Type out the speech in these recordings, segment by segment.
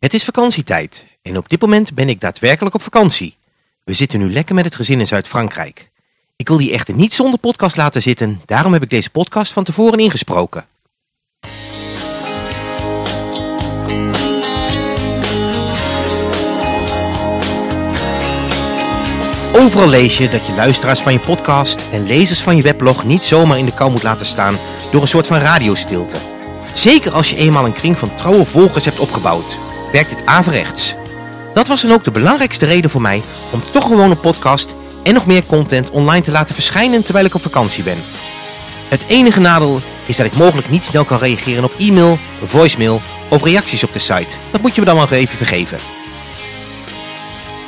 Het is vakantietijd en op dit moment ben ik daadwerkelijk op vakantie. We zitten nu lekker met het gezin in Zuid-Frankrijk. Ik wil die echter niet zonder podcast laten zitten, daarom heb ik deze podcast van tevoren ingesproken. Overal lees je dat je luisteraars van je podcast en lezers van je weblog niet zomaar in de kou moet laten staan door een soort van radiostilte. Zeker als je eenmaal een kring van trouwe volgers hebt opgebouwd, werkt dit averechts. Dat was dan ook de belangrijkste reden voor mij om toch gewoon een podcast en nog meer content online te laten verschijnen terwijl ik op vakantie ben. Het enige nadeel is dat ik mogelijk niet snel kan reageren op e-mail, voicemail of reacties op de site. Dat moet je me dan wel even vergeven.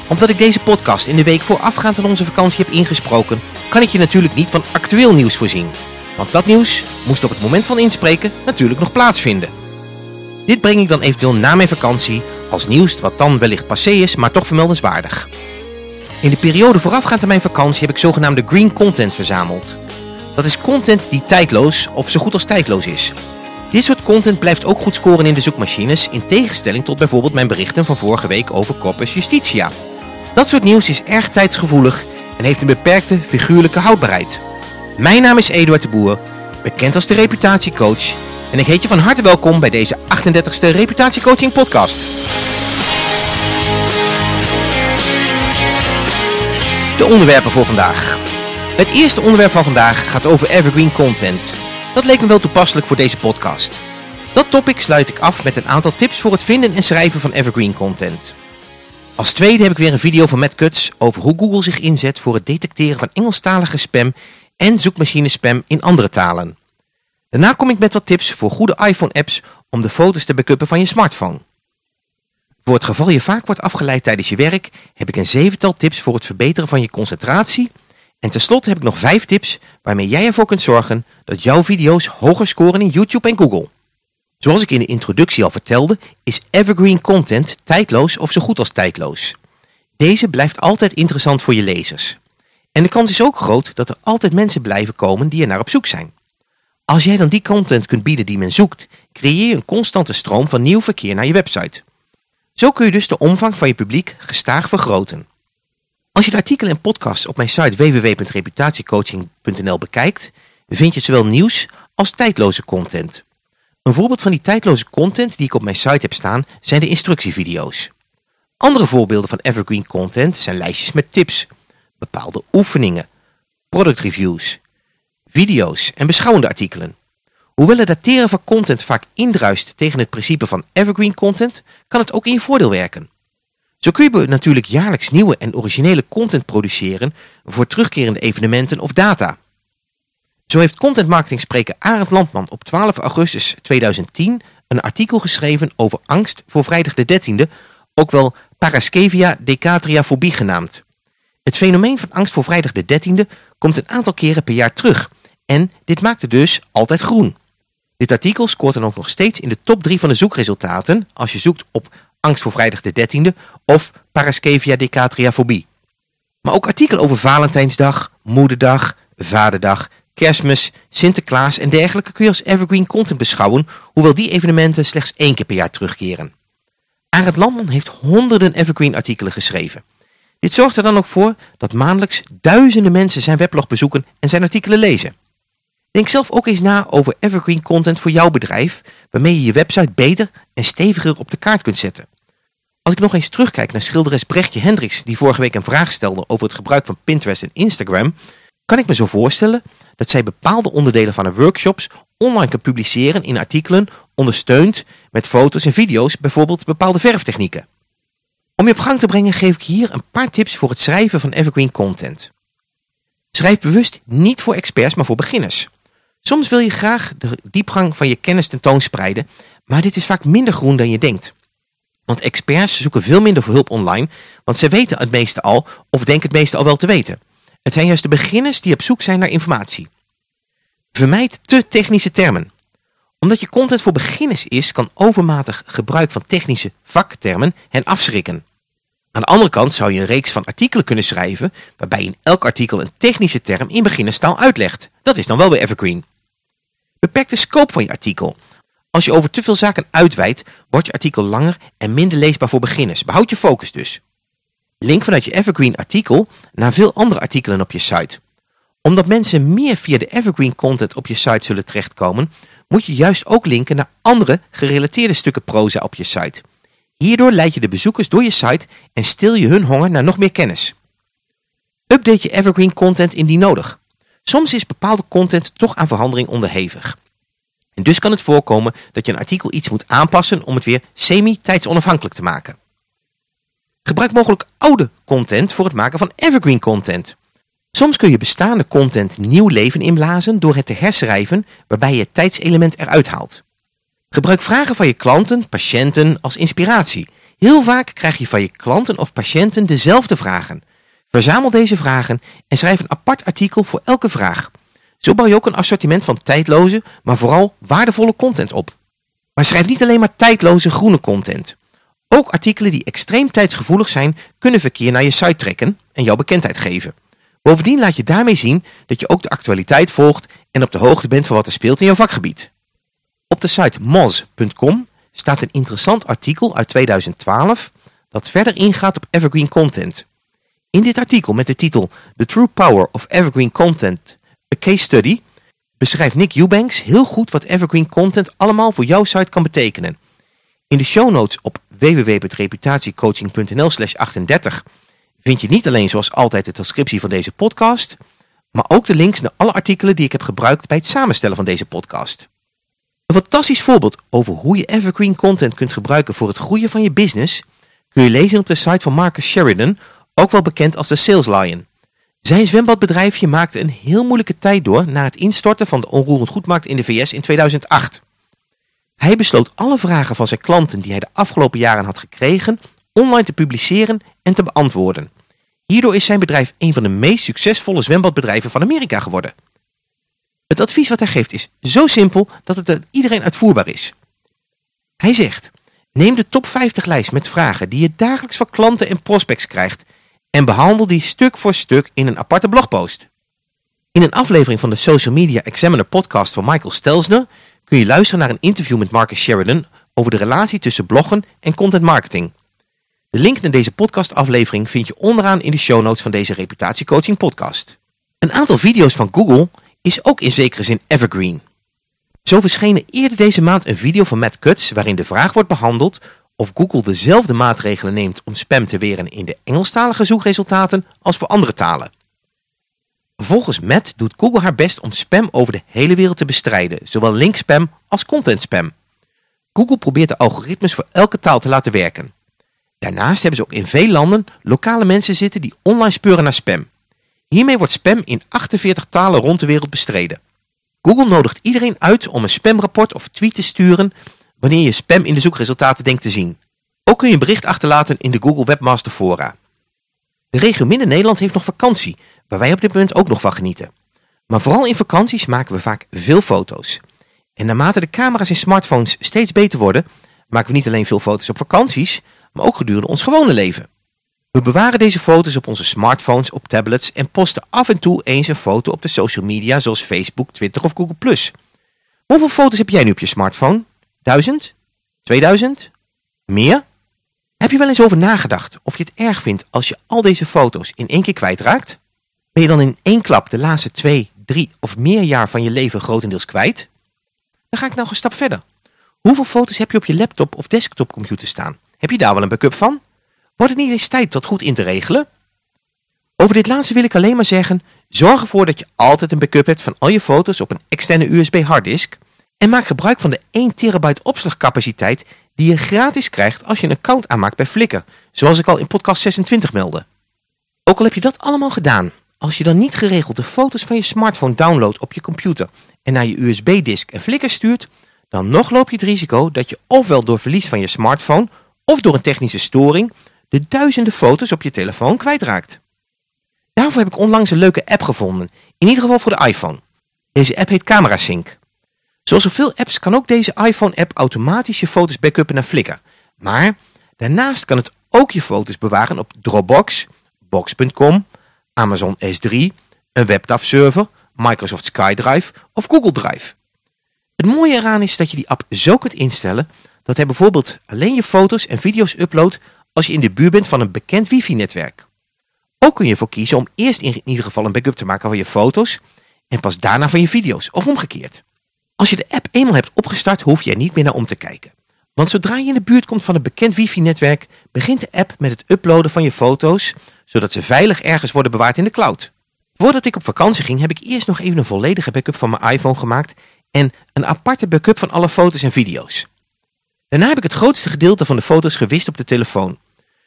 Omdat ik deze podcast in de week voorafgaand aan onze vakantie heb ingesproken, kan ik je natuurlijk niet van actueel nieuws voorzien. Want dat nieuws moest op het moment van inspreken natuurlijk nog plaatsvinden. Dit breng ik dan eventueel na mijn vakantie als nieuws wat dan wellicht passé is, maar toch vermeldenswaardig. In de periode voorafgaand aan mijn vakantie heb ik zogenaamde green content verzameld. Dat is content die tijdloos of zo goed als tijdloos is. Dit soort content blijft ook goed scoren in de zoekmachines, in tegenstelling tot bijvoorbeeld mijn berichten van vorige week over Corpus Justitia. Dat soort nieuws is erg tijdsgevoelig en heeft een beperkte figuurlijke houdbaarheid. Mijn naam is Eduard de Boer, bekend als de reputatiecoach en ik heet je van harte welkom bij deze 38e reputatiecoaching podcast. De onderwerpen voor vandaag. Het eerste onderwerp van vandaag gaat over evergreen content. Dat leek me wel toepasselijk voor deze podcast. Dat topic sluit ik af met een aantal tips voor het vinden en schrijven van evergreen content. Als tweede heb ik weer een video van Matt Cuts over hoe Google zich inzet voor het detecteren van Engelstalige spam en zoekmachine-spam in andere talen. Daarna kom ik met wat tips voor goede iPhone-apps om de foto's te backuppen van je smartphone. Voor het geval je vaak wordt afgeleid tijdens je werk, heb ik een zevental tips voor het verbeteren van je concentratie. En tenslotte heb ik nog vijf tips waarmee jij ervoor kunt zorgen dat jouw video's hoger scoren in YouTube en Google. Zoals ik in de introductie al vertelde, is evergreen content tijdloos of zo goed als tijdloos. Deze blijft altijd interessant voor je lezers. En de kans is ook groot dat er altijd mensen blijven komen die er naar op zoek zijn. Als jij dan die content kunt bieden die men zoekt, creëer je een constante stroom van nieuw verkeer naar je website. Zo kun je dus de omvang van je publiek gestaag vergroten. Als je de artikelen en podcasts op mijn site www.reputatiecoaching.nl bekijkt, vind je zowel nieuws als tijdloze content. Een voorbeeld van die tijdloze content die ik op mijn site heb staan zijn de instructievideo's. Andere voorbeelden van evergreen content zijn lijstjes met tips, bepaalde oefeningen, product reviews, video's en beschouwende artikelen. Hoewel het dateren van content vaak indruist tegen het principe van evergreen content, kan het ook in je voordeel werken. Zo kun je natuurlijk jaarlijks nieuwe en originele content produceren voor terugkerende evenementen of data. Zo heeft content marketing spreker Arend Landman op 12 augustus 2010 een artikel geschreven over angst voor vrijdag de 13e, ook wel Paraskelia decatriafobie genaamd. Het fenomeen van angst voor vrijdag de 13e komt een aantal keren per jaar terug en dit maakt het dus altijd groen. Dit artikel scoort dan ook nog steeds in de top 3 van de zoekresultaten als je zoekt op angst voor vrijdag de 13e of Paraskelia decatriafobie. Maar ook artikelen over Valentijnsdag, Moederdag, Vaderdag, Kerstmis, Sinterklaas en dergelijke kun je als evergreen content beschouwen, hoewel die evenementen slechts één keer per jaar terugkeren. Arend Landman heeft honderden evergreen artikelen geschreven. Dit zorgt er dan ook voor dat maandelijks duizenden mensen zijn weblog bezoeken en zijn artikelen lezen. Denk zelf ook eens na over evergreen content voor jouw bedrijf, waarmee je je website beter en steviger op de kaart kunt zetten. Als ik nog eens terugkijk naar schilderes Brechtje Hendricks, die vorige week een vraag stelde over het gebruik van Pinterest en Instagram, kan ik me zo voorstellen dat zij bepaalde onderdelen van haar workshops online kan publiceren in artikelen, ondersteund met foto's en video's, bijvoorbeeld bepaalde verftechnieken. Om je op gang te brengen geef ik hier een paar tips voor het schrijven van evergreen content. Schrijf bewust niet voor experts, maar voor beginners. Soms wil je graag de diepgang van je kennis tentoonspreiden, maar dit is vaak minder groen dan je denkt. Want experts zoeken veel minder hulp online, want zij weten het meeste al of denken het meeste al wel te weten. Het zijn juist de beginners die op zoek zijn naar informatie. Vermijd te technische termen. Omdat je content voor beginners is, kan overmatig gebruik van technische vaktermen hen afschrikken. Aan de andere kant zou je een reeks van artikelen kunnen schrijven, waarbij in elk artikel een technische term in beginnerstaal uitlegt. Dat is dan wel weer evergreen. Beperk de scope van je artikel. Als je over te veel zaken uitweidt, wordt je artikel langer en minder leesbaar voor beginners. Behoud je focus dus. Link vanuit je Evergreen artikel naar veel andere artikelen op je site. Omdat mensen meer via de Evergreen content op je site zullen terechtkomen, moet je juist ook linken naar andere gerelateerde stukken proza op je site. Hierdoor leid je de bezoekers door je site en stil je hun honger naar nog meer kennis. Update je Evergreen content indien nodig. Soms is bepaalde content toch aan verandering onderhevig. En dus kan het voorkomen dat je een artikel iets moet aanpassen om het weer semi-tijdsonafhankelijk te maken. Gebruik mogelijk oude content voor het maken van evergreen content. Soms kun je bestaande content nieuw leven inblazen door het te herschrijven waarbij je het tijdselement eruit haalt. Gebruik vragen van je klanten, patiënten als inspiratie. Heel vaak krijg je van je klanten of patiënten dezelfde vragen. Verzamel deze vragen en schrijf een apart artikel voor elke vraag. Zo bouw je ook een assortiment van tijdloze, maar vooral waardevolle content op. Maar schrijf niet alleen maar tijdloze groene content. Ook artikelen die extreem tijdsgevoelig zijn, kunnen verkeer naar je site trekken en jouw bekendheid geven. Bovendien laat je daarmee zien dat je ook de actualiteit volgt en op de hoogte bent van wat er speelt in jouw vakgebied. Op de site moz.com staat een interessant artikel uit 2012 dat verder ingaat op evergreen content. In dit artikel met de titel The True Power of Evergreen Content, a Case Study, beschrijft Nick Eubanks heel goed wat evergreen content allemaal voor jouw site kan betekenen. In de show notes op www.reputatiecoaching.nl slash 38 vind je niet alleen zoals altijd de transcriptie van deze podcast, maar ook de links naar alle artikelen die ik heb gebruikt bij het samenstellen van deze podcast. Een fantastisch voorbeeld over hoe je evergreen content kunt gebruiken voor het groeien van je business kun je lezen op de site van Marcus Sheridan, ook wel bekend als de Sales Lion. Zijn zwembadbedrijfje maakte een heel moeilijke tijd door na het instorten van de onroerend goedmarkt in de VS in 2008. Hij besloot alle vragen van zijn klanten die hij de afgelopen jaren had gekregen online te publiceren en te beantwoorden. Hierdoor is zijn bedrijf een van de meest succesvolle zwembadbedrijven van Amerika geworden. Het advies wat hij geeft is zo simpel dat het er iedereen uitvoerbaar is. Hij zegt, neem de top 50 lijst met vragen die je dagelijks van klanten en prospects krijgt en behandel die stuk voor stuk in een aparte blogpost. In een aflevering van de Social Media Examiner podcast van Michael Stelzner kun je luisteren naar een interview met Marcus Sheridan over de relatie tussen bloggen en content marketing. De link naar deze podcastaflevering vind je onderaan in de show notes van deze reputatiecoaching podcast. Een aantal video's van Google is ook in zekere zin evergreen. Zo verscheen eerder deze maand een video van Matt Cutts waarin de vraag wordt behandeld of Google dezelfde maatregelen neemt om spam te weren in de Engelstalige zoekresultaten als voor andere talen. Volgens Matt doet Google haar best om spam over de hele wereld te bestrijden, zowel linkspam als contentspam. Google probeert de algoritmes voor elke taal te laten werken. Daarnaast hebben ze ook in veel landen lokale mensen zitten die online speuren naar spam. Hiermee wordt spam in 48 talen rond de wereld bestreden. Google nodigt iedereen uit om een spamrapport of tweet te sturen wanneer je spam in de zoekresultaten denkt te zien. Ook kun je een bericht achterlaten in de Google Webmaster Fora. De regio Midden-Nederland heeft nog vakantie, waar wij op dit moment ook nog van genieten. Maar vooral in vakanties maken we vaak veel foto's. En naarmate de camera's in smartphones steeds beter worden, maken we niet alleen veel foto's op vakanties, maar ook gedurende ons gewone leven. We bewaren deze foto's op onze smartphones, op tablets en posten af en toe eens een foto op de social media zoals Facebook, Twitter of Google+. Hoeveel foto's heb jij nu op je smartphone? Duizend? Tweeduizend? Meer? Heb je wel eens over nagedacht of je het erg vindt als je al deze foto's in één keer kwijtraakt? Ben je dan in één klap de laatste twee, drie of meer jaar van je leven grotendeels kwijt? Dan ga ik nog een stap verder. Hoeveel foto's heb je op je laptop of desktopcomputer staan? Heb je daar wel een backup van? Wordt het niet eens tijd dat goed in te regelen? Over dit laatste wil ik alleen maar zeggen, zorg ervoor dat je altijd een backup hebt van al je foto's op een externe USB harddisk en maak gebruik van de 1 terabyte opslagcapaciteit die je gratis krijgt als je een account aanmaakt bij Flickr, zoals ik al in podcast 26 meldde. Ook al heb je dat allemaal gedaan, als je dan niet geregeld de foto's van je smartphone downloadt op je computer en naar je USB-disk en Flickr stuurt, dan nog loop je het risico dat je ofwel door verlies van je smartphone of door een technische storing de duizenden foto's op je telefoon kwijtraakt. Daarvoor heb ik onlangs een leuke app gevonden, in ieder geval voor de iPhone. Deze app heet Camera Sync. Zoals zoveel apps kan ook deze iPhone-app automatisch je foto's backuppen naar Flickr. Maar daarnaast kan het ook je foto's bewaren op Dropbox, Box.com, Amazon S3, een WebDAV-server, Microsoft SkyDrive of Google Drive. Het mooie eraan is dat je die app zo kunt instellen dat hij bijvoorbeeld alleen je foto's en video's uploadt als je in de buurt bent van een bekend wifi-netwerk. Ook kun je ervoor kiezen om eerst in ieder geval een backup te maken van je foto's en pas daarna van je video's, of omgekeerd. Als je de app eenmaal hebt opgestart, hoef je er niet meer naar om te kijken. Want zodra je in de buurt komt van een bekend wifi-netwerk, begint de app met het uploaden van je foto's, zodat ze veilig ergens worden bewaard in de cloud. Voordat ik op vakantie ging, heb ik eerst nog even een volledige backup van mijn iPhone gemaakt en een aparte backup van alle foto's en video's. Daarna heb ik het grootste gedeelte van de foto's gewist op de telefoon.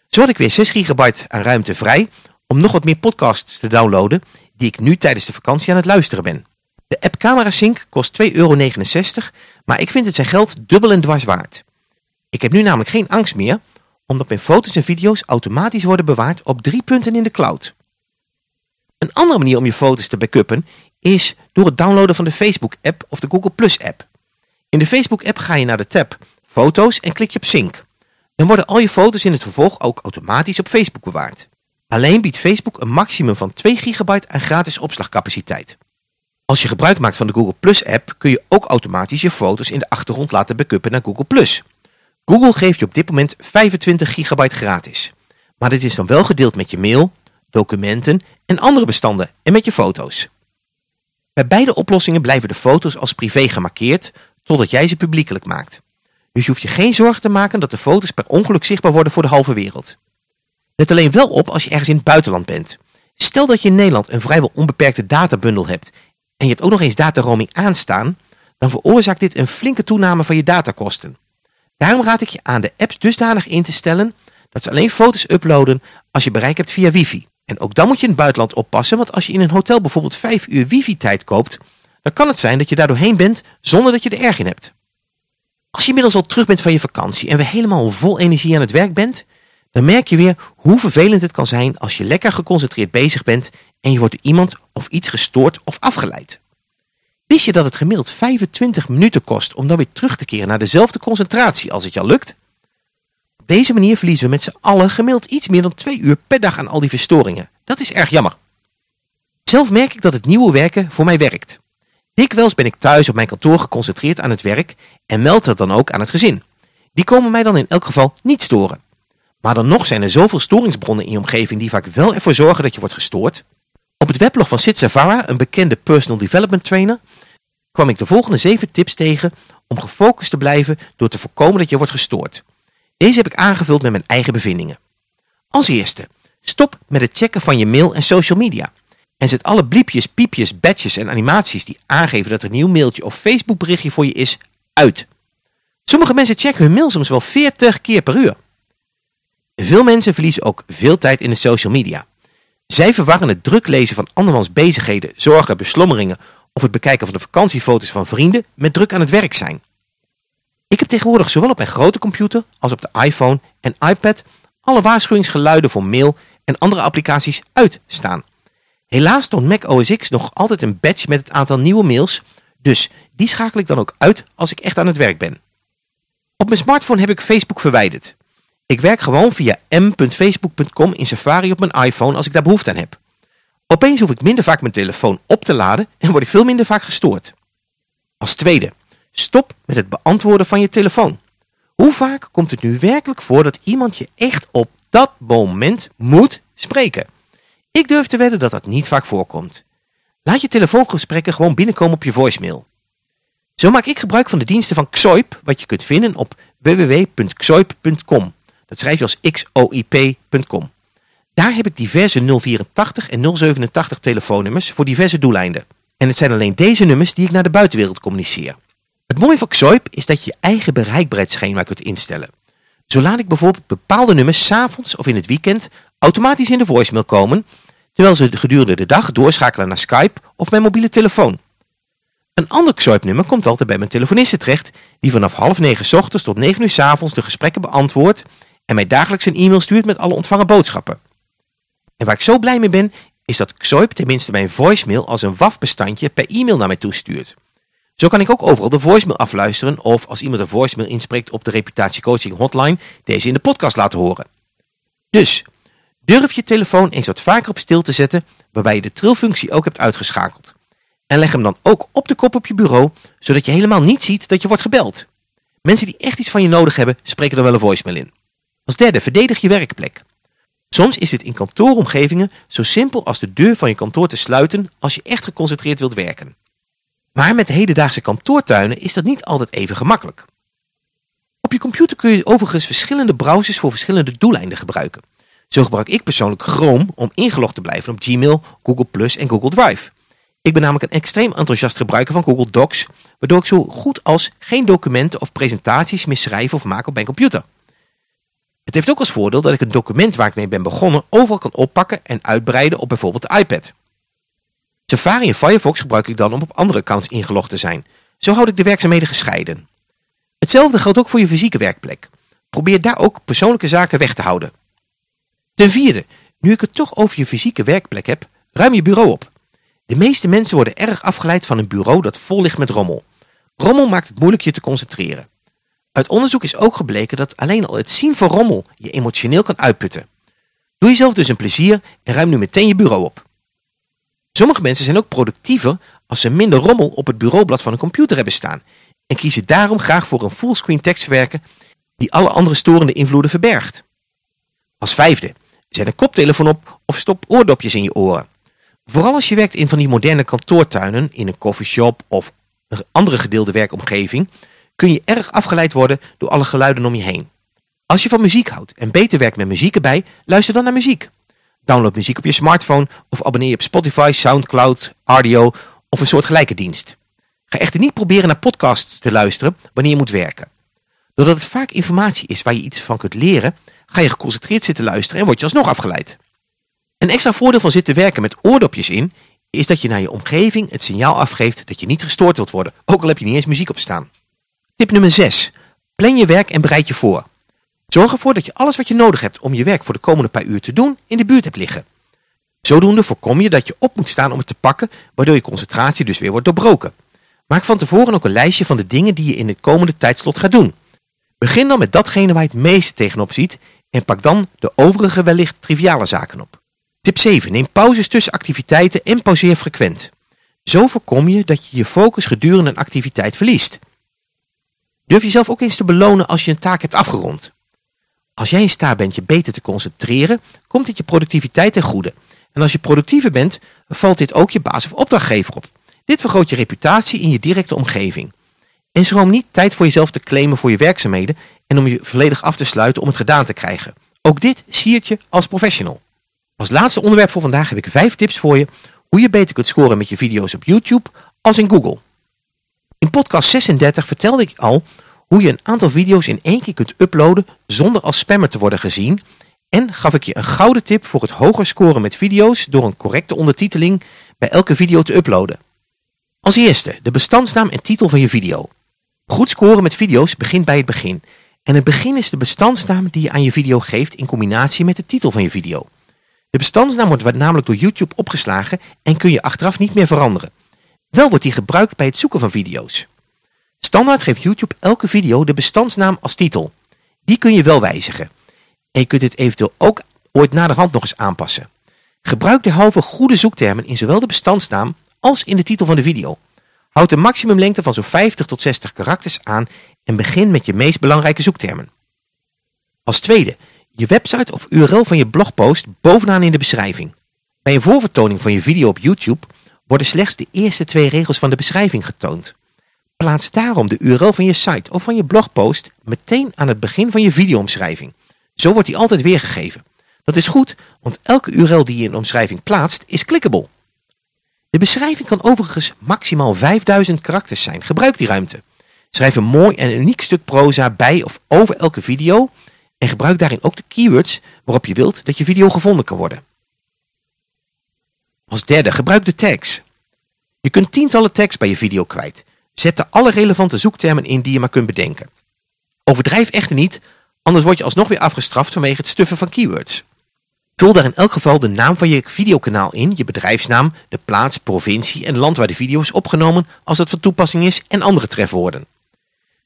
Zo had ik weer 6 gigabyte aan ruimte vrij om nog wat meer podcasts te downloaden die ik nu tijdens de vakantie aan het luisteren ben. De app Camera Sync kost 2,69 euro, maar ik vind het zijn geld dubbel en dwars waard. Ik heb nu namelijk geen angst meer, omdat mijn foto's en video's automatisch worden bewaard op drie punten in de cloud. Een andere manier om je foto's te backuppen is door het downloaden van de Facebook-app of de Google Plus-app. In de Facebook-app ga je naar de tab Foto's en klik je op Sync. Dan worden al je foto's in het vervolg ook automatisch op Facebook bewaard. Alleen biedt Facebook een maximum van 2 gigabyte aan gratis opslagcapaciteit. Als je gebruik maakt van de Google Plus app kun je ook automatisch je foto's in de achtergrond laten backuppen naar Google Plus. Google geeft je op dit moment 25 gigabyte gratis. Maar dit is dan wel gedeeld met je mail, documenten en andere bestanden en met je foto's. Bij beide oplossingen blijven de foto's als privé gemarkeerd totdat jij ze publiekelijk maakt. Dus je hoeft je geen zorgen te maken dat de foto's per ongeluk zichtbaar worden voor de halve wereld. Let alleen wel op als je ergens in het buitenland bent. Stel dat je in Nederland een vrijwel onbeperkte databundel hebt en je hebt ook nog eens dataroaming aanstaan, dan veroorzaakt dit een flinke toename van je datakosten. Daarom raad ik je aan de apps dusdanig in te stellen dat ze alleen foto's uploaden als je bereik hebt via wifi. En ook dan moet je in het buitenland oppassen, want als je in een hotel bijvoorbeeld 5 uur wifi-tijd koopt, dan kan het zijn dat je daardoor heen bent zonder dat je er erg in hebt. Als je inmiddels al terug bent van je vakantie en weer helemaal vol energie aan het werk bent, dan merk je weer hoe vervelend het kan zijn als je lekker geconcentreerd bezig bent en je wordt iemand of iets gestoord of afgeleid. Wist je dat het gemiddeld 25 minuten kost om dan weer terug te keren naar dezelfde concentratie als het je lukt? Op deze manier verliezen we met z'n allen gemiddeld iets meer dan twee uur per dag aan al die verstoringen. Dat is erg jammer. Zelf merk ik dat het nieuwe werken voor mij werkt. Dikwijls ben ik thuis op mijn kantoor geconcentreerd aan het werk en meld dat dan ook aan het gezin. Die komen mij dan in elk geval niet storen. Maar dan nog zijn er zoveel storingsbronnen in je omgeving die vaak wel ervoor zorgen dat je wordt gestoord. Op het weblog van Sid Savara, een bekende personal development trainer, kwam ik de volgende zeven tips tegen om gefocust te blijven door te voorkomen dat je wordt gestoord. Deze heb ik aangevuld met mijn eigen bevindingen. Als eerste, stop met het checken van je mail en social media. En zet alle bliepjes, piepjes, badges en animaties die aangeven dat er een nieuw mailtje of Facebook berichtje voor je is, uit. Sommige mensen checken hun mail soms wel 40 keer per uur. Veel mensen verliezen ook veel tijd in de social media. Zij verwarren het druk lezen van andermans bezigheden, zorgen, beslommeringen of het bekijken van de vakantiefoto's van vrienden met druk aan het werk zijn. Ik heb tegenwoordig zowel op mijn grote computer als op de iPhone en iPad alle waarschuwingsgeluiden voor mail en andere applicaties uitstaan. Helaas toont Mac OS X nog altijd een badge met het aantal nieuwe mails, dus die schakel ik dan ook uit als ik echt aan het werk ben. Op mijn smartphone heb ik Facebook verwijderd. Ik werk gewoon via m.facebook.com in Safari op mijn iPhone als ik daar behoefte aan heb. Opeens hoef ik minder vaak mijn telefoon op te laden en word ik veel minder vaak gestoord. Als tweede, stop met het beantwoorden van je telefoon. Hoe vaak komt het nu werkelijk voor dat iemand je echt op dat moment moet spreken? Ik durf te wedden dat dat niet vaak voorkomt. Laat je telefoongesprekken gewoon binnenkomen op je voicemail. Zo maak ik gebruik van de diensten van Xoip, wat je kunt vinden op www.xoip.com. Dat schrijf je als xoip.com. Daar heb ik diverse 084 en 087 telefoonnummers voor diverse doeleinden. En het zijn alleen deze nummers die ik naar de buitenwereld communiceer. Het mooie van Xoip is dat je je eigen bereikbaarheidsschema kunt instellen. Zo laat ik bijvoorbeeld bepaalde nummers s'avonds of in het weekend automatisch in de voicemail komen, terwijl ze gedurende de dag doorschakelen naar Skype of mijn mobiele telefoon. Een ander Xoip-nummer komt altijd bij mijn telefoniste terecht, die vanaf half negen ochtends tot negen uur s avonds de gesprekken beantwoordt en mij dagelijks een e-mail stuurt met alle ontvangen boodschappen. En waar ik zo blij mee ben, is dat Xoip tenminste mijn voicemail als een WAF-bestandje per e-mail naar mij toestuurt. Zo kan ik ook overal de voicemail afluisteren of als iemand een voicemail inspreekt op de reputatiecoaching hotline, deze in de podcast laten horen. Dus, durf je telefoon eens wat vaker op stil te zetten, waarbij je de trilfunctie ook hebt uitgeschakeld. En leg hem dan ook op de kop op je bureau, zodat je helemaal niet ziet dat je wordt gebeld. Mensen die echt iets van je nodig hebben, spreken dan wel een voicemail in. Als derde, verdedig je werkplek. Soms is dit in kantooromgevingen zo simpel als de deur van je kantoor te sluiten als je echt geconcentreerd wilt werken. Maar met hedendaagse kantoortuinen is dat niet altijd even gemakkelijk. Op je computer kun je overigens verschillende browsers voor verschillende doeleinden gebruiken. Zo gebruik ik persoonlijk Chrome om ingelogd te blijven op Gmail, Google Plus en Google Drive. Ik ben namelijk een extreem enthousiast gebruiker van Google Docs, waardoor ik zo goed als geen documenten of presentaties meer schrijf of maak op mijn computer. Het heeft ook als voordeel dat ik een document waar ik mee ben begonnen overal kan oppakken en uitbreiden op bijvoorbeeld de iPad. Safari en Firefox gebruik ik dan om op andere accounts ingelogd te zijn. Zo houd ik de werkzaamheden gescheiden. Hetzelfde geldt ook voor je fysieke werkplek. Probeer daar ook persoonlijke zaken weg te houden. Ten vierde, nu ik het toch over je fysieke werkplek heb, ruim je bureau op. De meeste mensen worden erg afgeleid van een bureau dat vol ligt met rommel. Rommel maakt het moeilijk je te concentreren. Uit onderzoek is ook gebleken dat alleen al het zien van rommel je emotioneel kan uitputten. Doe jezelf dus een plezier en ruim nu meteen je bureau op. Sommige mensen zijn ook productiever als ze minder rommel op het bureaublad van een computer hebben staan en kiezen daarom graag voor een fullscreen tekstverwerker die alle andere storende invloeden verbergt. Als vijfde, zet een koptelefoon op of stop oordopjes in je oren. Vooral als je werkt in van die moderne kantoortuinen, in een coffeeshop of een andere gedeelde werkomgeving, kun je erg afgeleid worden door alle geluiden om je heen. Als je van muziek houdt en beter werkt met muziek erbij, luister dan naar muziek. Download muziek op je smartphone of abonneer je op Spotify, Soundcloud, Audio of een soortgelijke dienst. Ga echter niet proberen naar podcasts te luisteren wanneer je moet werken. Doordat het vaak informatie is waar je iets van kunt leren, ga je geconcentreerd zitten luisteren en word je alsnog afgeleid. Een extra voordeel van zitten werken met oordopjes in, is dat je naar je omgeving het signaal afgeeft dat je niet gestoord wilt worden, ook al heb je niet eens muziek op staan. Tip nummer 6. Plan je werk en bereid je voor. Zorg ervoor dat je alles wat je nodig hebt om je werk voor de komende paar uur te doen in de buurt hebt liggen. Zodoende voorkom je dat je op moet staan om het te pakken, waardoor je concentratie dus weer wordt doorbroken. Maak van tevoren ook een lijstje van de dingen die je in het komende tijdslot gaat doen. Begin dan met datgene waar je het meeste tegenop ziet en pak dan de overige wellicht triviale zaken op. Tip 7. Neem pauzes tussen activiteiten en pauzeer frequent. Zo voorkom je dat je je focus gedurende een activiteit verliest. Durf jezelf ook eens te belonen als je een taak hebt afgerond. Als jij in staat bent je beter te concentreren, komt dit je productiviteit ten goede. En als je productiever bent, valt dit ook je baas of opdrachtgever op. Dit vergroot je reputatie in je directe omgeving. En schroom niet tijd voor jezelf te claimen voor je werkzaamheden en om je volledig af te sluiten om het gedaan te krijgen. Ook dit siert je als professional. Als laatste onderwerp voor vandaag heb ik vijf tips voor je hoe je beter kunt scoren met je video's op YouTube als in Google. In podcast 36 vertelde ik al hoe je een aantal video's in één keer kunt uploaden zonder als spammer te worden gezien en gaf ik je een gouden tip voor het hoger scoren met video's door een correcte ondertiteling bij elke video te uploaden. Als eerste de bestandsnaam en titel van je video. Goed scoren met video's begint bij het begin. En het begin is de bestandsnaam die je aan je video geeft in combinatie met de titel van je video. De bestandsnaam wordt namelijk door YouTube opgeslagen en kun je achteraf niet meer veranderen. Wel wordt die gebruikt bij het zoeken van video's. Standaard geeft YouTube elke video de bestandsnaam als titel. Die kun je wel wijzigen. En je kunt dit eventueel ook ooit naderhand nog eens aanpassen. Gebruik derhalve goede zoektermen in zowel de bestandsnaam als in de titel van de video. Houd een maximumlengte van zo'n 50 tot 60 karakters aan en begin met je meest belangrijke zoektermen. Als tweede, je website of URL van je blogpost bovenaan in de beschrijving. Bij een voorvertoning van je video op YouTube worden slechts de eerste twee regels van de beschrijving getoond. Plaats daarom de URL van je site of van je blogpost meteen aan het begin van je videoomschrijving. Zo wordt die altijd weergegeven. Dat is goed, want elke URL die je in de omschrijving plaatst is clickable. De beschrijving kan overigens maximaal 5000 karakters zijn. Gebruik die ruimte. Schrijf een mooi en uniek stuk proza bij of over elke video en gebruik daarin ook de keywords waarop je wilt dat je video gevonden kan worden. Als derde, gebruik de tags. Je kunt tientallen tags bij je video kwijt. Zet er alle relevante zoektermen in die je maar kunt bedenken. Overdrijf echter niet, anders word je alsnog weer afgestraft vanwege het stuffen van keywords. Vul daar in elk geval de naam van je videokanaal in, je bedrijfsnaam, de plaats, provincie en land waar de video is opgenomen als het van toepassing is en andere trefwoorden.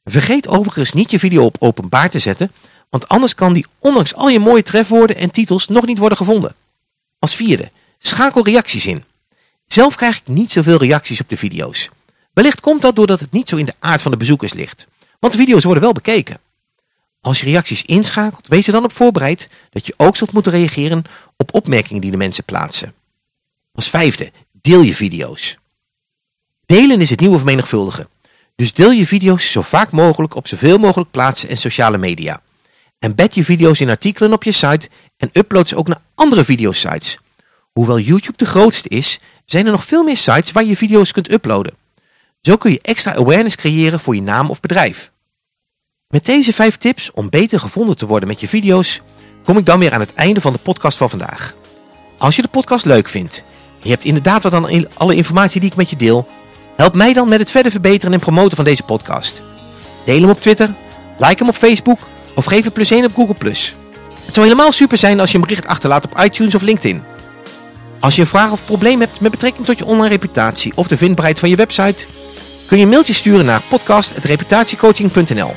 Vergeet overigens niet je video op openbaar te zetten, want anders kan die ondanks al je mooie trefwoorden en titels nog niet worden gevonden. Als vierde, schakel reacties in. Zelf krijg ik niet zoveel reacties op de video's. Wellicht komt dat doordat het niet zo in de aard van de bezoekers ligt. Want de video's worden wel bekeken. Als je reacties inschakelt, wees er dan op voorbereid dat je ook zult moeten reageren op opmerkingen die de mensen plaatsen. Als vijfde, deel je video's. Delen is het nieuwe vermenigvuldigen. Dus deel je video's zo vaak mogelijk op zoveel mogelijk plaatsen en sociale media. En bed je video's in artikelen op je site en upload ze ook naar andere videosites. Hoewel YouTube de grootste is, zijn er nog veel meer sites waar je video's kunt uploaden. Zo kun je extra awareness creëren voor je naam of bedrijf. Met deze 5 tips om beter gevonden te worden met je video's, kom ik dan weer aan het einde van de podcast van vandaag. Als je de podcast leuk vindt, je hebt inderdaad wat aan alle informatie die ik met je deel, help mij dan met het verder verbeteren en promoten van deze podcast. Deel hem op Twitter, like hem op Facebook of geef een plus 1 op Google+. Het zou helemaal super zijn als je een bericht achterlaat op iTunes of LinkedIn. Als je een vraag of probleem hebt met betrekking tot je online reputatie of de vindbaarheid van je website, kun je een mailtje sturen naar podcast.reputatiecoaching.nl.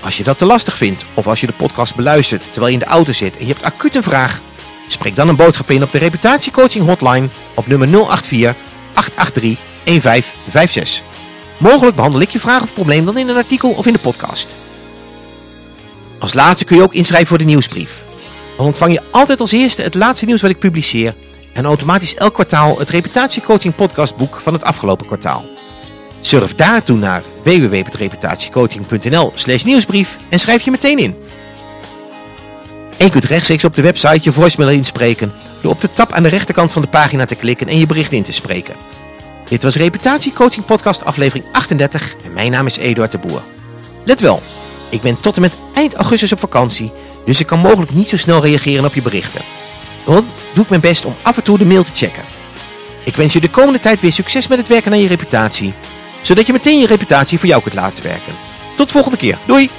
Als je dat te lastig vindt of als je de podcast beluistert terwijl je in de auto zit en je hebt acuut een vraag, spreek dan een boodschap in op de reputatiecoaching hotline op nummer 084 883 1556. Mogelijk behandel ik je vraag of probleem dan in een artikel of in de podcast. Als laatste kun je ook inschrijven voor de nieuwsbrief. Dan ontvang je altijd als eerste het laatste nieuws wat ik publiceer en automatisch elk kwartaal het reputatiecoaching podcastboek van het afgelopen kwartaal. Surf daartoe naar www.reputatiecoaching.nl slash nieuwsbrief en schrijf je meteen in. En je kunt rechtstreeks op de website je voicemail inspreken door op de tab aan de rechterkant van de pagina te klikken en je bericht in te spreken. Dit was Reputatiecoaching podcast aflevering 38 en mijn naam is Eduard de Boer. Let wel, ik ben tot en met eind augustus op vakantie, dus ik kan mogelijk niet zo snel reageren op je berichten. Doe ik mijn best om af en toe de mail te checken. Ik wens je de komende tijd weer succes met het werken aan je reputatie zodat je meteen je reputatie voor jou kunt laten werken. Tot de volgende keer. Doei!